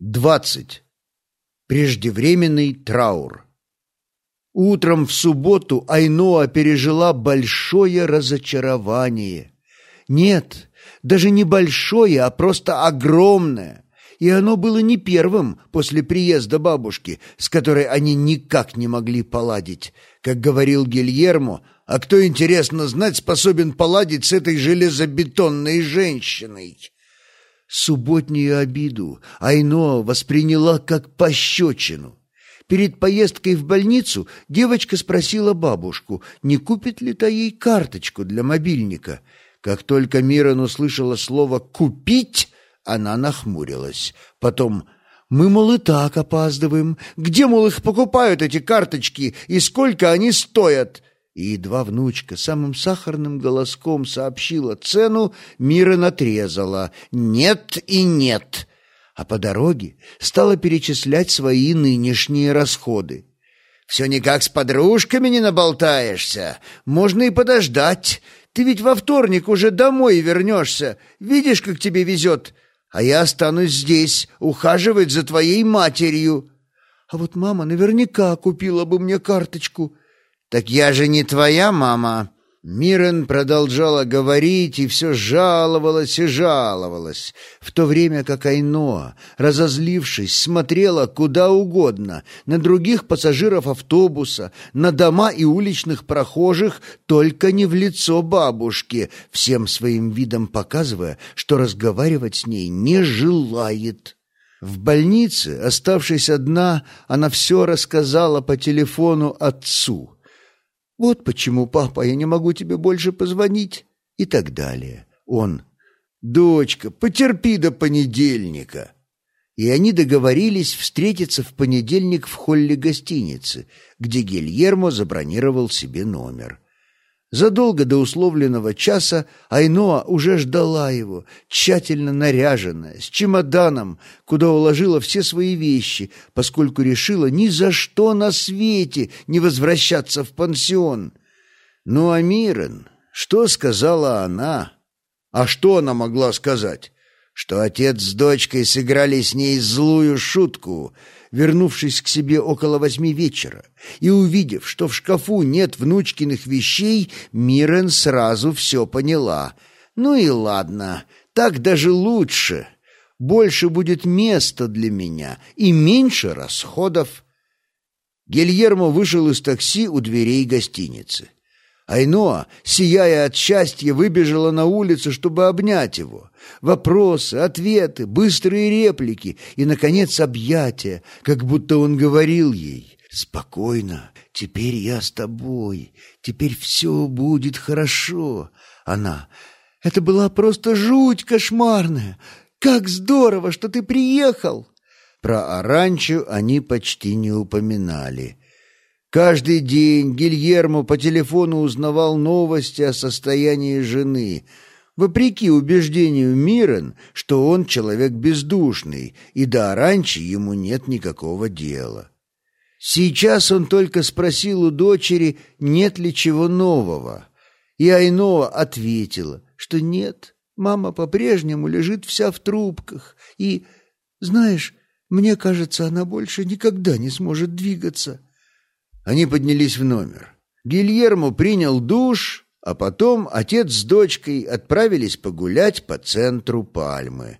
20. Преждевременный траур. Утром в субботу Айноа пережила большое разочарование. Нет, даже не большое, а просто огромное. И оно было не первым после приезда бабушки, с которой они никак не могли поладить. Как говорил Гильермо, а кто, интересно знать, способен поладить с этой железобетонной женщиной? Субботнюю обиду Айно восприняла как пощечину. Перед поездкой в больницу девочка спросила бабушку, не купит ли та ей карточку для мобильника. Как только Мирон услышала слово «купить», она нахмурилась. Потом «Мы, мол, и так опаздываем. Где, мол, их покупают, эти карточки, и сколько они стоят?» И едва внучка самым сахарным голоском сообщила цену, Мира натрезала «нет и нет», а по дороге стала перечислять свои нынешние расходы. «Все никак с подружками не наболтаешься. Можно и подождать. Ты ведь во вторник уже домой вернешься. Видишь, как тебе везет. А я останусь здесь, ухаживать за твоей матерью». «А вот мама наверняка купила бы мне карточку», «Так я же не твоя мама!» Мирен продолжала говорить и все жаловалась и жаловалась, в то время как Айноа, разозлившись, смотрела куда угодно, на других пассажиров автобуса, на дома и уличных прохожих, только не в лицо бабушки, всем своим видом показывая, что разговаривать с ней не желает. В больнице, оставшись одна, она все рассказала по телефону отцу — вот почему, папа, я не могу тебе больше позвонить. И так далее. Он. Дочка, потерпи до понедельника. И они договорились встретиться в понедельник в холле гостиницы, где Гильермо забронировал себе номер. Задолго до условленного часа Айноа уже ждала его, тщательно наряженная, с чемоданом, куда уложила все свои вещи, поскольку решила ни за что на свете не возвращаться в пансион. Ну а Мирен, что сказала она? А что она могла сказать? Что отец с дочкой сыграли с ней злую шутку — вернувшись к себе около восьми вечера и увидев, что в шкафу нет внучкиных вещей, Мирен сразу все поняла. «Ну и ладно, так даже лучше. Больше будет места для меня и меньше расходов». Гильермо вышел из такси у дверей гостиницы. Айноа, сияя от счастья, выбежала на улицу, чтобы обнять его. Вопросы, ответы, быстрые реплики и, наконец, объятия, как будто он говорил ей «Спокойно, теперь я с тобой, теперь все будет хорошо». Она «Это была просто жуть кошмарная! Как здорово, что ты приехал!» Про Аранчу они почти не упоминали. Каждый день Гильермо по телефону узнавал новости о состоянии жены, вопреки убеждению Мирен, что он человек бездушный, и до Аранчи ему нет никакого дела. Сейчас он только спросил у дочери, нет ли чего нового, и Айноа ответила, что нет, мама по-прежнему лежит вся в трубках, и, знаешь, мне кажется, она больше никогда не сможет двигаться. Они поднялись в номер. Гильермо принял душ, а потом отец с дочкой отправились погулять по центру Пальмы.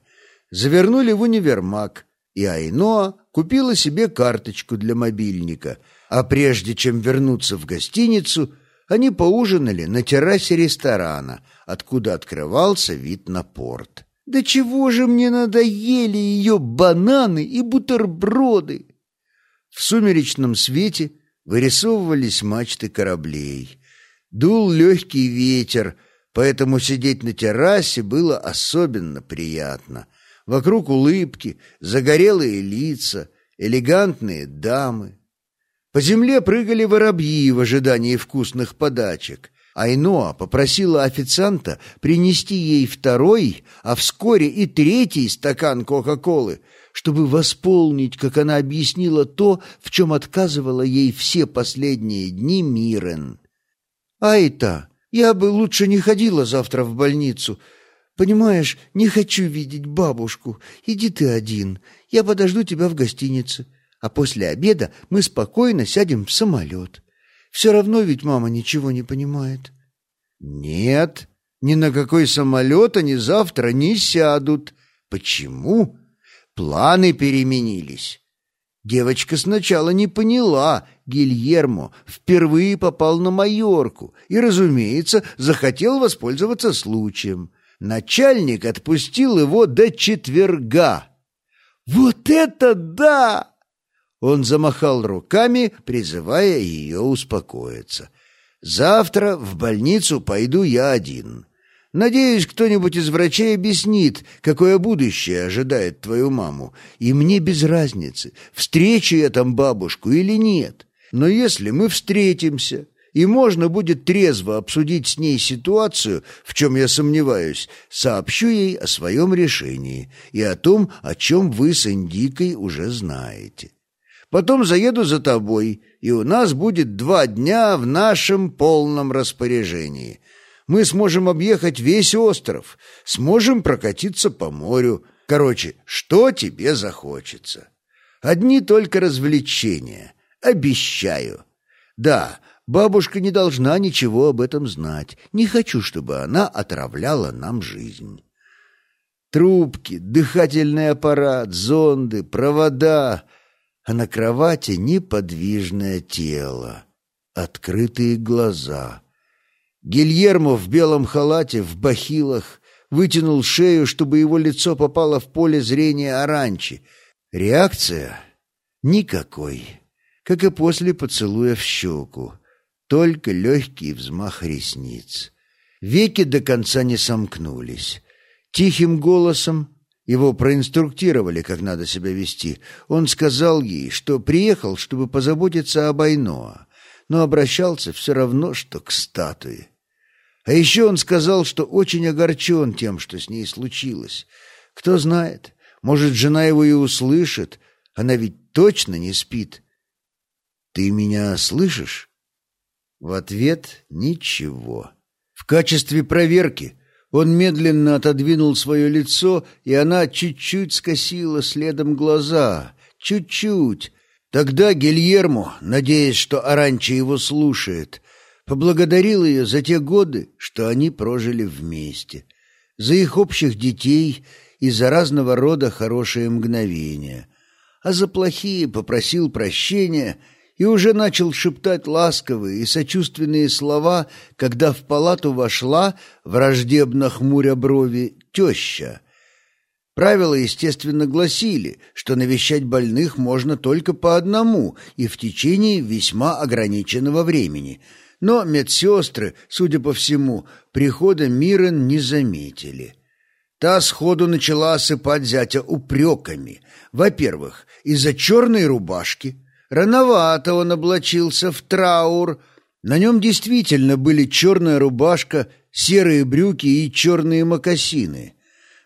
Завернули в универмаг, и Айноа купила себе карточку для мобильника, а прежде чем вернуться в гостиницу, они поужинали на террасе ресторана, откуда открывался вид на порт. «Да чего же мне надоели ее бананы и бутерброды!» В сумеречном свете вырисовывались мачты кораблей. Дул легкий ветер, поэтому сидеть на террасе было особенно приятно. Вокруг улыбки, загорелые лица, элегантные дамы. По земле прыгали воробьи в ожидании вкусных подачек. Айноа попросила официанта принести ей второй, а вскоре и третий стакан Кока-Колы, чтобы восполнить, как она объяснила, то, в чем отказывала ей все последние дни Мирен. «Айта, я бы лучше не ходила завтра в больницу. Понимаешь, не хочу видеть бабушку. Иди ты один. Я подожду тебя в гостинице. А после обеда мы спокойно сядем в самолет. Все равно ведь мама ничего не понимает». «Нет, ни на какой самолет они завтра не сядут. Почему? Планы переменились». Девочка сначала не поняла, Гильермо впервые попал на Майорку и, разумеется, захотел воспользоваться случаем. Начальник отпустил его до четверга. «Вот это да!» Он замахал руками, призывая ее успокоиться. «Завтра в больницу пойду я один. Надеюсь, кто-нибудь из врачей объяснит, какое будущее ожидает твою маму. И мне без разницы, встречу я там бабушку или нет. Но если мы встретимся, и можно будет трезво обсудить с ней ситуацию, в чем я сомневаюсь, сообщу ей о своем решении и о том, о чем вы с Индикой уже знаете. Потом заеду за тобой, и у нас будет два дня в нашем полном распоряжении» мы сможем объехать весь остров, сможем прокатиться по морю. Короче, что тебе захочется. Одни только развлечения. Обещаю. Да, бабушка не должна ничего об этом знать. Не хочу, чтобы она отравляла нам жизнь. Трубки, дыхательный аппарат, зонды, провода, а на кровати неподвижное тело, открытые глаза — Гильермо в белом халате, в бахилах, вытянул шею, чтобы его лицо попало в поле зрения Аранчи. Реакция? Никакой. Как и после поцелуя в щеку. Только легкий взмах ресниц. Веки до конца не сомкнулись. Тихим голосом его проинструктировали, как надо себя вести. Он сказал ей, что приехал, чтобы позаботиться об Айноа, но обращался все равно, что к статуе. А еще он сказал, что очень огорчен тем, что с ней случилось. Кто знает, может, жена его и услышит. Она ведь точно не спит. «Ты меня слышишь?» В ответ ничего. В качестве проверки он медленно отодвинул свое лицо, и она чуть-чуть скосила следом глаза. Чуть-чуть. Тогда Гильермо, надеясь, что Аранча его слушает, поблагодарил ее за те годы, что они прожили вместе, за их общих детей и за разного рода хорошие мгновения, а за плохие попросил прощения и уже начал шептать ласковые и сочувственные слова, когда в палату вошла, враждебно хмуря брови, теща. Правила, естественно, гласили, что навещать больных можно только по одному и в течение весьма ограниченного времени — но медсестры, судя по всему, прихода Мирен не заметили. Та сходу начала осыпать зятя упреками. Во-первых, из-за черной рубашки. Рановато он облачился в траур. На нем действительно были черная рубашка, серые брюки и черные мокасины.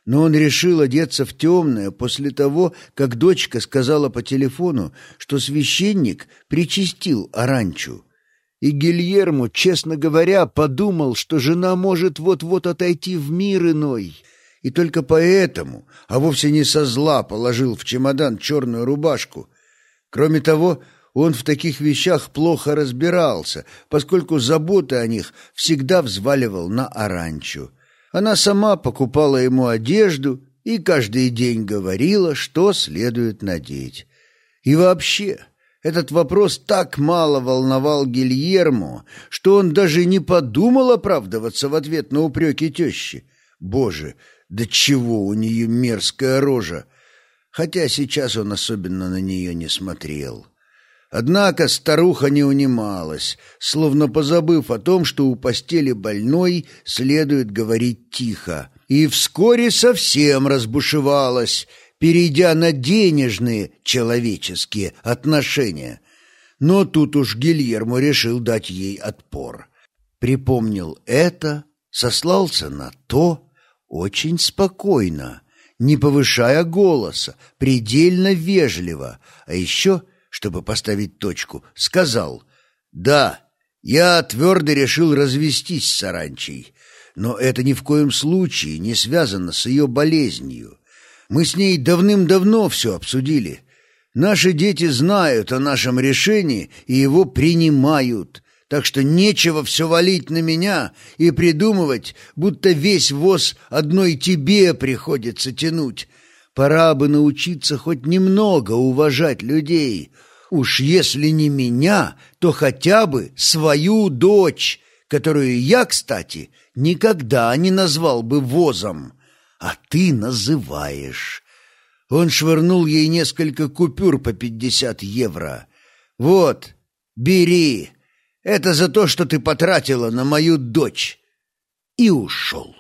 Но он решил одеться в темное после того, как дочка сказала по телефону, что священник причастил оранчу. И Гильермо, честно говоря, подумал, что жена может вот-вот отойти в мир иной. И только поэтому, а вовсе не со зла, положил в чемодан черную рубашку. Кроме того, он в таких вещах плохо разбирался, поскольку заботы о них всегда взваливал на Аранчу. Она сама покупала ему одежду и каждый день говорила, что следует надеть. И вообще... Этот вопрос так мало волновал Гильермо, что он даже не подумал оправдываться в ответ на упреки тещи. Боже, да чего у нее мерзкая рожа! Хотя сейчас он особенно на нее не смотрел. Однако старуха не унималась, словно позабыв о том, что у постели больной следует говорить тихо, и вскоре совсем разбушевалась — перейдя на денежные человеческие отношения. Но тут уж Гильермо решил дать ей отпор. Припомнил это, сослался на то очень спокойно, не повышая голоса, предельно вежливо, а еще, чтобы поставить точку, сказал «Да, я твердо решил развестись с Аранчей. но это ни в коем случае не связано с ее болезнью. Мы с ней давным-давно все обсудили. Наши дети знают о нашем решении и его принимают, так что нечего все валить на меня и придумывать, будто весь воз одной тебе приходится тянуть. Пора бы научиться хоть немного уважать людей. Уж если не меня, то хотя бы свою дочь, которую я, кстати, никогда не назвал бы возом, а ты называешь. Он швырнул ей несколько купюр по пятьдесят евро. «Вот, бери, это за то, что ты потратила на мою дочь». И ушел.